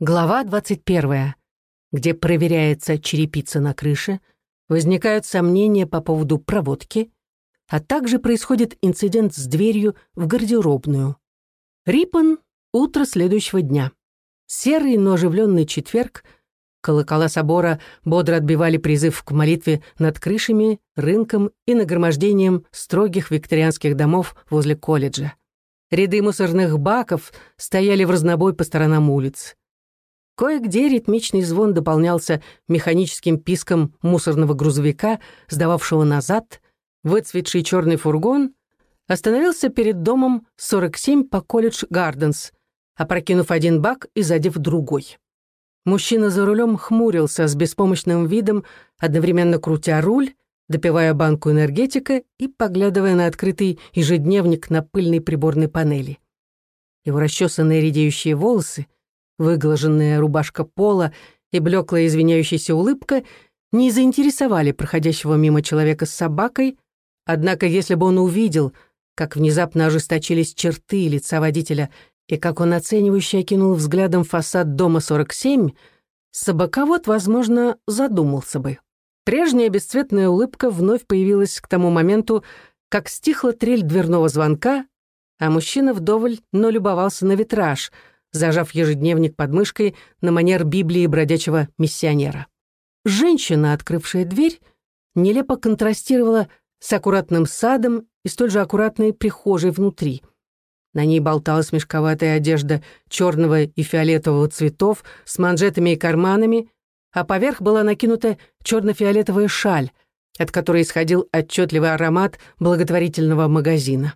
Глава 21, где проверяется черепица на крыше, возникают сомнения по поводу проводки, а также происходит инцидент с дверью в гардеробную. Рипан — утро следующего дня. Серый, но оживленный четверг, колокола собора бодро отбивали призыв к молитве над крышами, рынком и нагромождением строгих викторианских домов возле колледжа. Ряды мусорных баков стояли в разнобой по сторонам улиц. Кое-где ритмичный звон дополнялся механическим писком мусорного грузовика, сдававшего назад. Выцветший черный фургон остановился перед домом 47 по колледж Гарденс, опрокинув один бак и задев другой. Мужчина за рулем хмурился с беспомощным видом, одновременно крутя руль, допивая банку энергетика и поглядывая на открытый ежедневник на пыльной приборной панели. Его расчесанные редеющие волосы — Выглаженная рубашка пола и блеклая извиняющаяся улыбка не заинтересовали проходящего мимо человека с собакой, однако если бы он увидел, как внезапно ожесточились черты лица водителя и как он оценивающе окинул взглядом фасад дома 47, собаковод, возможно, задумался бы. Прежняя бесцветная улыбка вновь появилась к тому моменту, как стихла трель дверного звонка, а мужчина вдоволь, но любовался на витраж — зажав ежедневник под мышкой на манер Библии бродячего миссионера. Женщина, открывшая дверь, нелепо контрастировала с аккуратным садом и столь же аккуратной прихожей внутри. На ней болталась мешковатая одежда черного и фиолетового цветов с манжетами и карманами, а поверх была накинута черно-фиолетовая шаль, от которой исходил отчетливый аромат благотворительного магазина.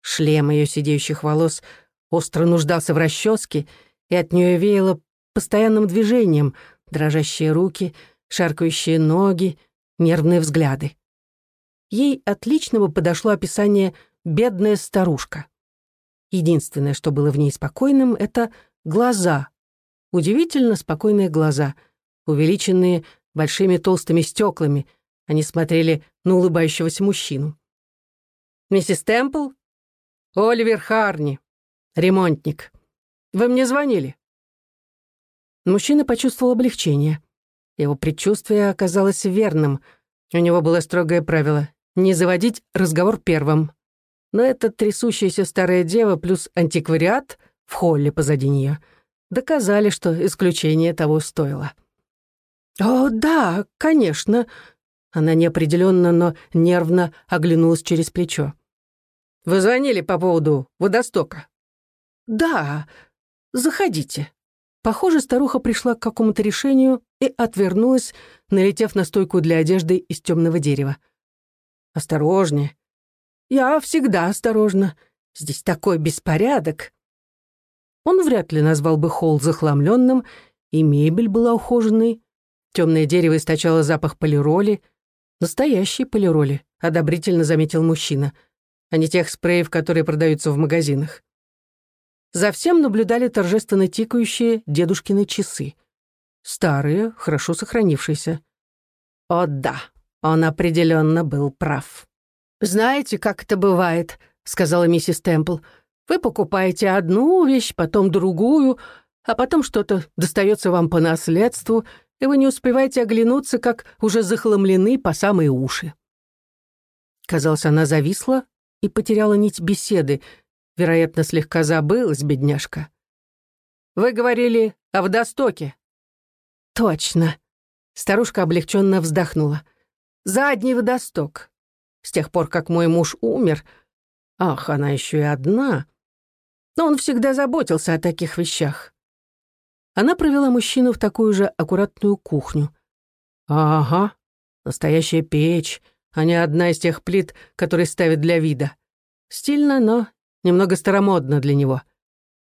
Шлем ее сидеющих волос — остро нуждался в расческе, и от нее веяло постоянным движением, дрожащие руки, шаркающие ноги, нервные взгляды. Ей отлично бы подошло описание «бедная старушка». Единственное, что было в ней спокойным, это глаза. Удивительно спокойные глаза, увеличенные большими толстыми стеклами. Они смотрели на улыбающегося мужчину. «Миссис Темпл?» «Оливер Харни», Ремонтник. Вы мне звонили?» Мужчина почувствовал облегчение. Его предчувствие оказалось верным. У него было строгое правило — не заводить разговор первым. Но эта трясущаяся старая дева плюс антиквариат в холле позади нее доказали, что исключение того стоило. «О, да, конечно!» Она неопределенно, но нервно оглянулась через плечо. «Вы звонили по поводу водостока?» «Да, заходите». Похоже, старуха пришла к какому-то решению и отвернулась, налетев на стойку для одежды из темного дерева. «Осторожнее». «Я всегда осторожна. Здесь такой беспорядок». Он вряд ли назвал бы холл захламленным, и мебель была ухоженной. Темное дерево источало запах полироли. Настоящей полироли, одобрительно заметил мужчина, а не тех спреев, которые продаются в магазинах. За всем наблюдали торжественно тикающие дедушкины часы. Старые, хорошо сохранившиеся. О да, он определенно был прав. «Знаете, как это бывает», — сказала миссис Темпл. «Вы покупаете одну вещь, потом другую, а потом что-то достается вам по наследству, и вы не успеваете оглянуться, как уже захламлены по самые уши». Казалось, она зависла и потеряла нить беседы — Вероятно, слегка забылась, бедняжка. «Вы говорили о водостоке?» «Точно». Старушка облегченно вздохнула. «Задний водосток. С тех пор, как мой муж умер... Ах, она еще и одна. Но он всегда заботился о таких вещах». Она провела мужчину в такую же аккуратную кухню. «Ага, настоящая печь, а не одна из тех плит, которые ставят для вида. Стильно, но немного старомодно для него.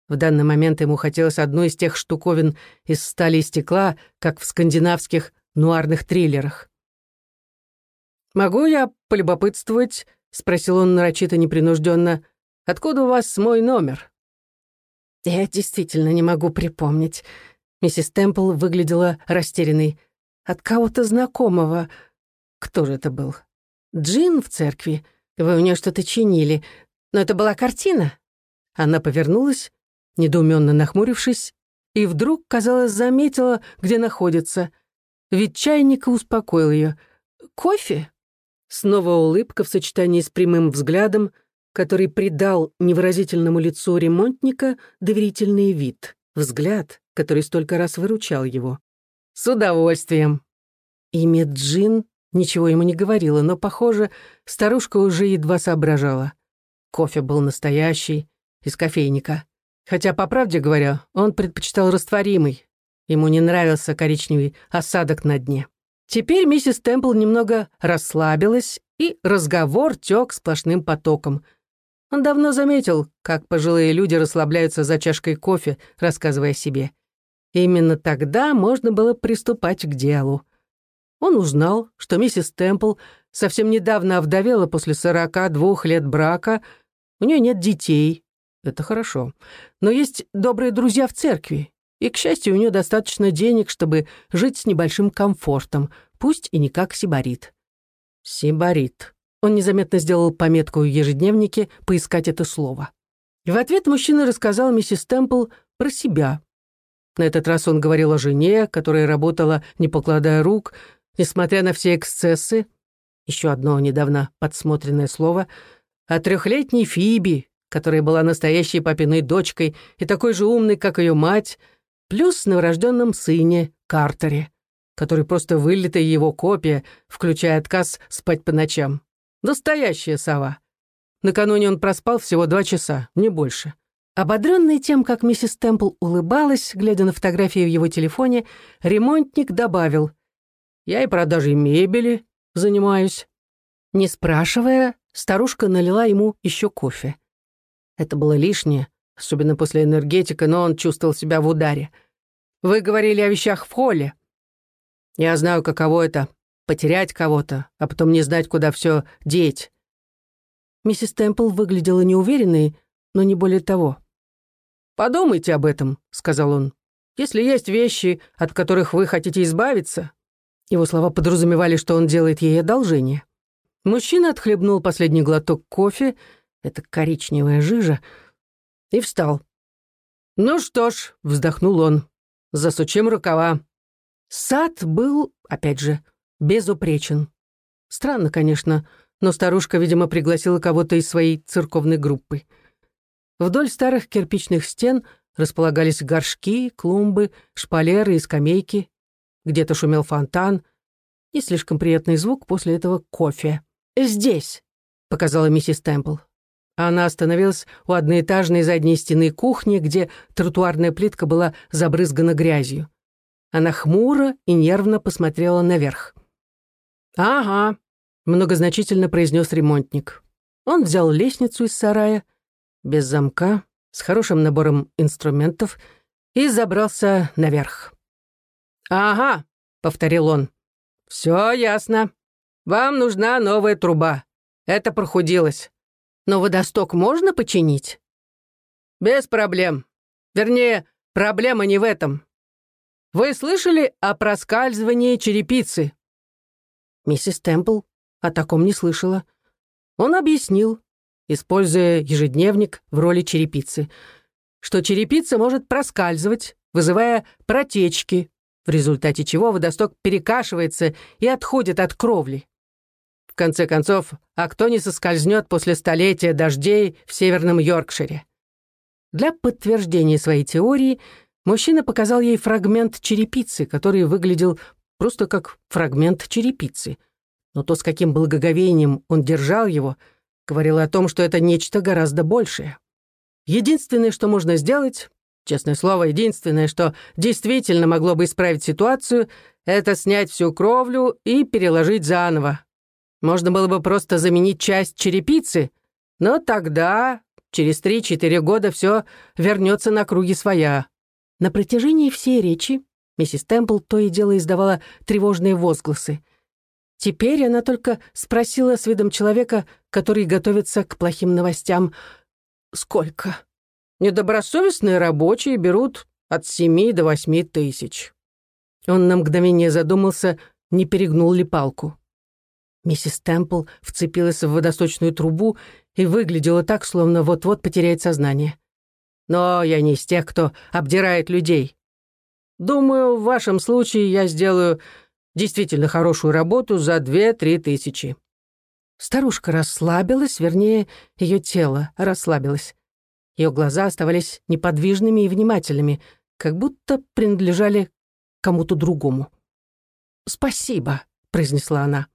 В данный момент ему хотелось одну из тех штуковин из стали и стекла, как в скандинавских нуарных триллерах. «Могу я полюбопытствовать?» — спросил он нарочито непринужденно. «Откуда у вас мой номер?» «Я действительно не могу припомнить». Миссис Темпл выглядела растерянной. «От кого-то знакомого. Кто же это был? Джин в церкви? Вы у нее что-то чинили. Но это была картина. Она повернулась, недоуменно нахмурившись, и вдруг, казалось, заметила, где находится. Ведь чайника успокоил ее. «Кофе?» Снова улыбка в сочетании с прямым взглядом, который придал невыразительному лицу ремонтника доверительный вид. Взгляд, который столько раз выручал его. «С удовольствием!» Имя Джин ничего ему не говорила, но, похоже, старушка уже едва соображала. Кофе был настоящий, из кофейника. Хотя, по правде говоря, он предпочитал растворимый. Ему не нравился коричневый осадок на дне. Теперь миссис Темпл немного расслабилась, и разговор тек сплошным потоком. Он давно заметил, как пожилые люди расслабляются за чашкой кофе, рассказывая о себе. Именно тогда можно было приступать к делу. Он узнал, что миссис Темпл совсем недавно овдовела после сорока двух лет брака, у нее нет детей. Это хорошо. Но есть добрые друзья в церкви, и, к счастью, у нее достаточно денег, чтобы жить с небольшим комфортом, пусть и не как сибарит. Сибарит. Он незаметно сделал пометку в ежедневнике поискать это слово. И в ответ мужчина рассказал миссис Темпл про себя. На этот раз он говорил о жене, которая работала, не покладая рук, несмотря на все эксцессы. Еще одно недавно подсмотренное слово. О трехлетней Фиби, которая была настоящей папиной дочкой и такой же умной, как ее мать, плюс новорожденном сыне Картере, который просто вылитая его копия, включая отказ спать по ночам. Настоящая сова. Накануне он проспал всего два часа, не больше. Ободренный тем, как миссис Темпл улыбалась, глядя на фотографии в его телефоне, ремонтник добавил «Я и продажей мебели занимаюсь». Не спрашивая, старушка налила ему еще кофе. Это было лишнее, особенно после энергетика, но он чувствовал себя в ударе. Вы говорили о вещах в холле. Я знаю, каково это — потерять кого-то, а потом не знать, куда все деть. Миссис Темпл выглядела неуверенной, но не более того. «Подумайте об этом», — сказал он. «Если есть вещи, от которых вы хотите избавиться...» Его слова подразумевали, что он делает ей одолжение. Мужчина отхлебнул последний глоток кофе, это коричневая жижа, и встал. «Ну что ж», — вздохнул он, — «засучим рукава». Сад был, опять же, безупречен. Странно, конечно, но старушка, видимо, пригласила кого-то из своей церковной группы. Вдоль старых кирпичных стен располагались горшки, клумбы, шпалеры и скамейки. Где-то шумел фонтан. Не слишком приятный звук после этого кофе. «Здесь», — показала миссис Темпл. Она остановилась у одноэтажной задней стены кухни, где тротуарная плитка была забрызгана грязью. Она хмуро и нервно посмотрела наверх. «Ага», — многозначительно произнес ремонтник. Он взял лестницу из сарая, без замка, с хорошим набором инструментов, и забрался наверх. «Ага», — повторил он. «Все ясно. Вам нужна новая труба. Это прохудилось. Но водосток можно починить? Без проблем. Вернее, проблема не в этом. Вы слышали о проскальзывании черепицы? Миссис Темпл о таком не слышала. Он объяснил, используя ежедневник в роли черепицы, что черепица может проскальзывать, вызывая протечки, в результате чего водосток перекашивается и отходит от кровли. В конце концов, а кто не соскользнет после столетия дождей в северном Йоркшире? Для подтверждения своей теории мужчина показал ей фрагмент черепицы, который выглядел просто как фрагмент черепицы. Но то, с каким благоговением он держал его, говорило о том, что это нечто гораздо большее. Единственное, что можно сделать, честное слово, единственное, что действительно могло бы исправить ситуацию, это снять всю кровлю и переложить заново, можно было бы просто заменить часть черепицы, но тогда, через три-четыре года, все вернется на круги своя. На протяжении всей речи миссис Темпл то и дело издавала тревожные возгласы. Теперь она только спросила с видом человека, который готовится к плохим новостям, «Сколько?» «Недобросовестные рабочие берут от семи до восьми тысяч». Он на мгновение задумался, не перегнул ли палку. Миссис Темпл вцепилась в водосточную трубу и выглядела так, словно вот-вот потеряет сознание. «Но я не из тех, кто обдирает людей», Думаю, в вашем случае я сделаю действительно хорошую работу за две-три тысячи». Старушка расслабилась, вернее, ее тело расслабилось. Ее глаза оставались неподвижными и внимательными, как будто принадлежали кому-то другому. «Спасибо», — произнесла она.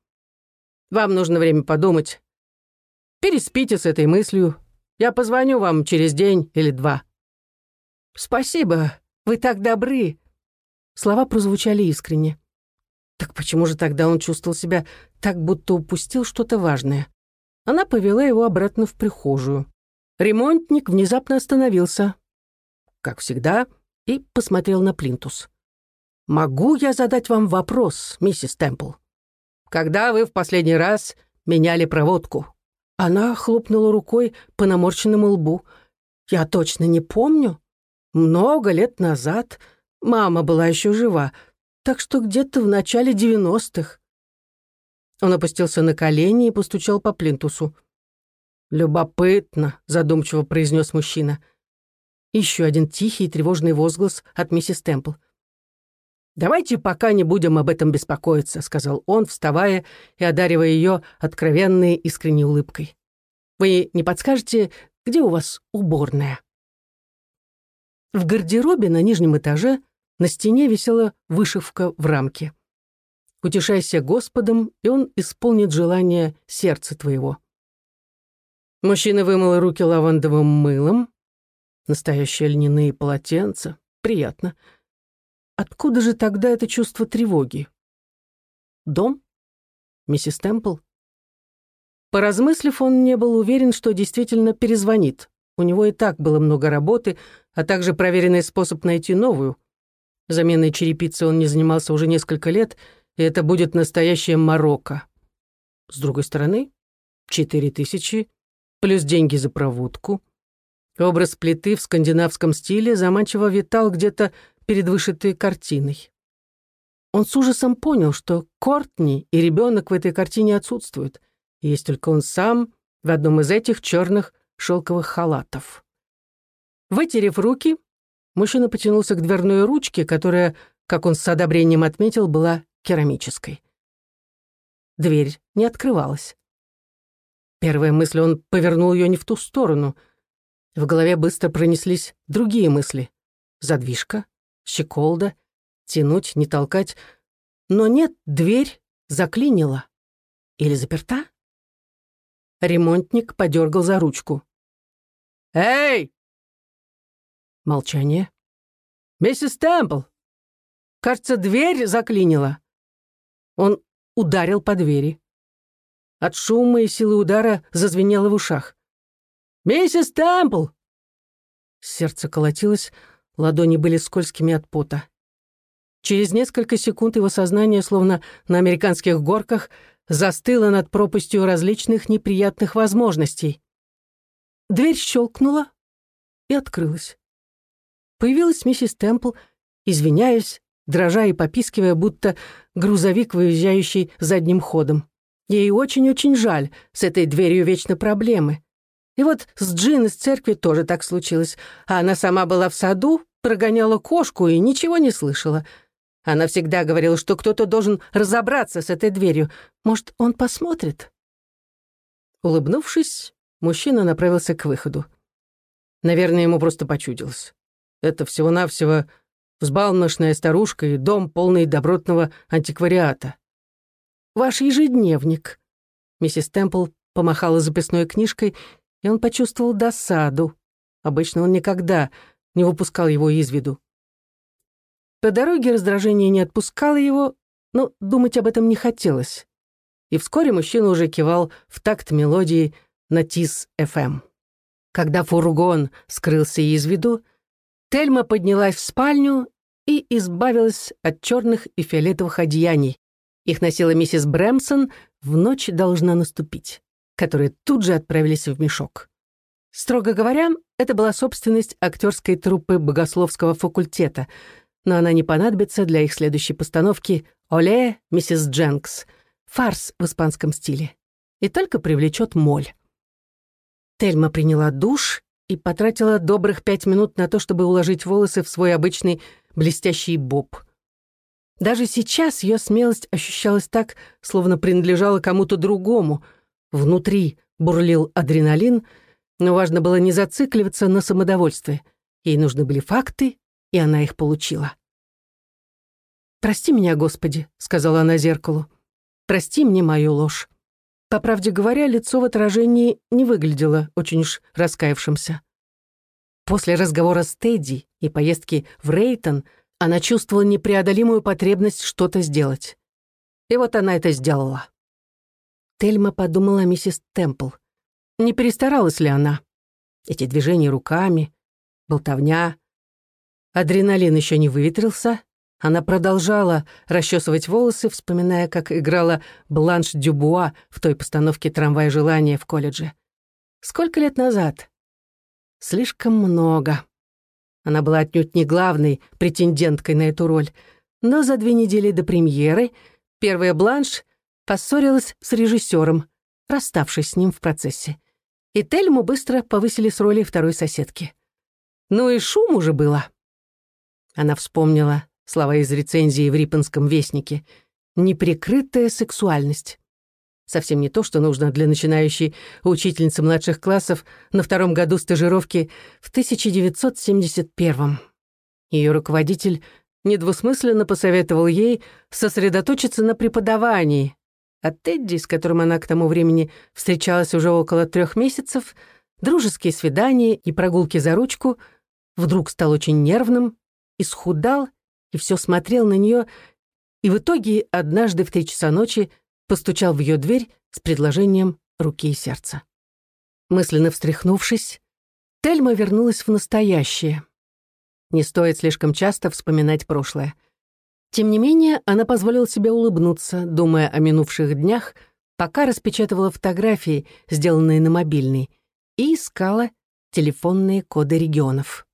«Вам нужно время подумать. Переспите с этой мыслью. Я позвоню вам через день или два». «Спасибо, вы так добры». Слова прозвучали искренне. Так почему же тогда он чувствовал себя так, будто упустил что-то важное? Она повела его обратно в прихожую. Ремонтник внезапно остановился, как всегда, и посмотрел на плинтус. «Могу я задать вам вопрос, миссис Темпл? Когда вы в последний раз меняли проводку?» Она хлопнула рукой по наморщенному лбу. «Я точно не помню. Много лет назад. Мама была еще жива так что где-то в начале девяностых. Он опустился на колени и постучал по плинтусу. «Любопытно», — задумчиво произнес мужчина. Еще один тихий и тревожный возглас от миссис Темпл. «Давайте пока не будем об этом беспокоиться», — сказал он, вставая и одаривая ее откровенной искренней улыбкой. «Вы не подскажете, где у вас уборная?» В гардеробе на нижнем этаже на стене висела вышивка в рамке. «Утешайся Господом, и Он исполнит желание сердца твоего». Мужчина вымыл руки лавандовым мылом. Настоящие льняные полотенца. Приятно. Откуда же тогда это чувство тревоги? Дом? Миссис Темпл? Поразмыслив, он не был уверен, что действительно перезвонит. У него и так было много работы, а также проверенный способ найти новую. Заменой черепицы он не занимался уже несколько лет, и это будет настоящее Марокко. С другой стороны, четыре тысячи, плюс деньги за проводку. Образ плиты в скандинавском стиле заманчиво витал где-то перед вышитой картиной. Он с ужасом понял, что Кортни и ребенок в этой картине отсутствуют. Есть только он сам в одном из этих черных шелковых халатов. Вытерев руки, Мужчина потянулся к дверной ручке, которая, как он с одобрением отметил, была керамической. Дверь не открывалась. Первая мысль, он повернул ее не в ту сторону. В голове быстро пронеслись другие мысли. Задвижка, щеколда, тянуть, не толкать. Но нет, дверь заклинила. Или заперта? Ремонтник подергал за ручку. «Эй!» Молчание. «Миссис Темпл!» Кажется, дверь заклинила. Он ударил по двери. От шума и силы удара зазвенело в ушах. «Миссис Темпл!» Сердце колотилось, ладони были скользкими от пота. Через несколько секунд его сознание, словно на американских горках, застыло над пропастью различных неприятных возможностей. Дверь щелкнула и открылась. Появилась миссис Темпл, извиняясь, дрожа и попискивая, будто грузовик, выезжающий задним ходом. Ей очень-очень жаль, с этой дверью вечно проблемы. И вот с Джин из церкви тоже так случилось. А она сама была в саду, прогоняла кошку и ничего не слышала. Она всегда говорила, что кто-то должен разобраться с этой дверью. Может, он посмотрит? Улыбнувшись, мужчина направился к выходу. Наверное, ему просто почудилось. Это всего-навсего взбалмошная старушка и дом, полный добротного антиквариата. «Ваш ежедневник». Миссис Темпл помахала записной книжкой, и он почувствовал досаду. Обычно он никогда не выпускал его из виду. По дороге раздражение не отпускало его, но думать об этом не хотелось. И вскоре мужчина уже кивал в такт мелодии на ТИС-ФМ. Когда фургон скрылся из виду, Тельма поднялась в спальню и избавилась от черных и фиолетовых одеяний. Их носила миссис Брэмсон в ночь должна наступить, которые тут же отправились в мешок. Строго говоря, это была собственность актерской труппы богословского факультета, но она не понадобится для их следующей постановки «Оле, миссис Дженкс», фарс в испанском стиле, и только привлечет моль. Тельма приняла душ и потратила добрых пять минут на то, чтобы уложить волосы в свой обычный блестящий боб. Даже сейчас ее смелость ощущалась так, словно принадлежала кому-то другому. Внутри бурлил адреналин, но важно было не зацикливаться на самодовольстве. Ей нужны были факты, и она их получила. «Прости меня, Господи», — сказала она зеркалу. «Прости мне мою ложь». По правде говоря, лицо в отражении не выглядело очень уж раскаявшимся. После разговора с Тедди и поездки в Рейтон она чувствовала непреодолимую потребность что-то сделать. И вот она это сделала. Тельма подумала о миссис Темпл. Не перестаралась ли она? Эти движения руками, болтовня. Адреналин еще не выветрился. Она продолжала расчесывать волосы, вспоминая, как играла Бланш Дюбуа в той постановке «Трамвай желания» в колледже. Сколько лет назад? Слишком много. Она была отнюдь не главной претенденткой на эту роль, но за две недели до премьеры первая Бланш поссорилась с режиссером, расставшись с ним в процессе. И Тельму быстро повысили с роли второй соседки. Ну и шум уже было. Она вспомнила слова из рецензии в Риппенском вестнике. «Неприкрытая сексуальность». Совсем не то, что нужно для начинающей учительницы младших классов на втором году стажировки в 1971 Ее руководитель недвусмысленно посоветовал ей сосредоточиться на преподавании, а Тедди, с которым она к тому времени встречалась уже около трех месяцев, дружеские свидания и прогулки за ручку, вдруг стал очень нервным, исхудал и все смотрел на нее, и в итоге однажды в три часа ночи постучал в ее дверь с предложением руки и сердца. Мысленно встряхнувшись, Тельма вернулась в настоящее. Не стоит слишком часто вспоминать прошлое. Тем не менее, она позволила себе улыбнуться, думая о минувших днях, пока распечатывала фотографии, сделанные на мобильный, и искала телефонные коды регионов.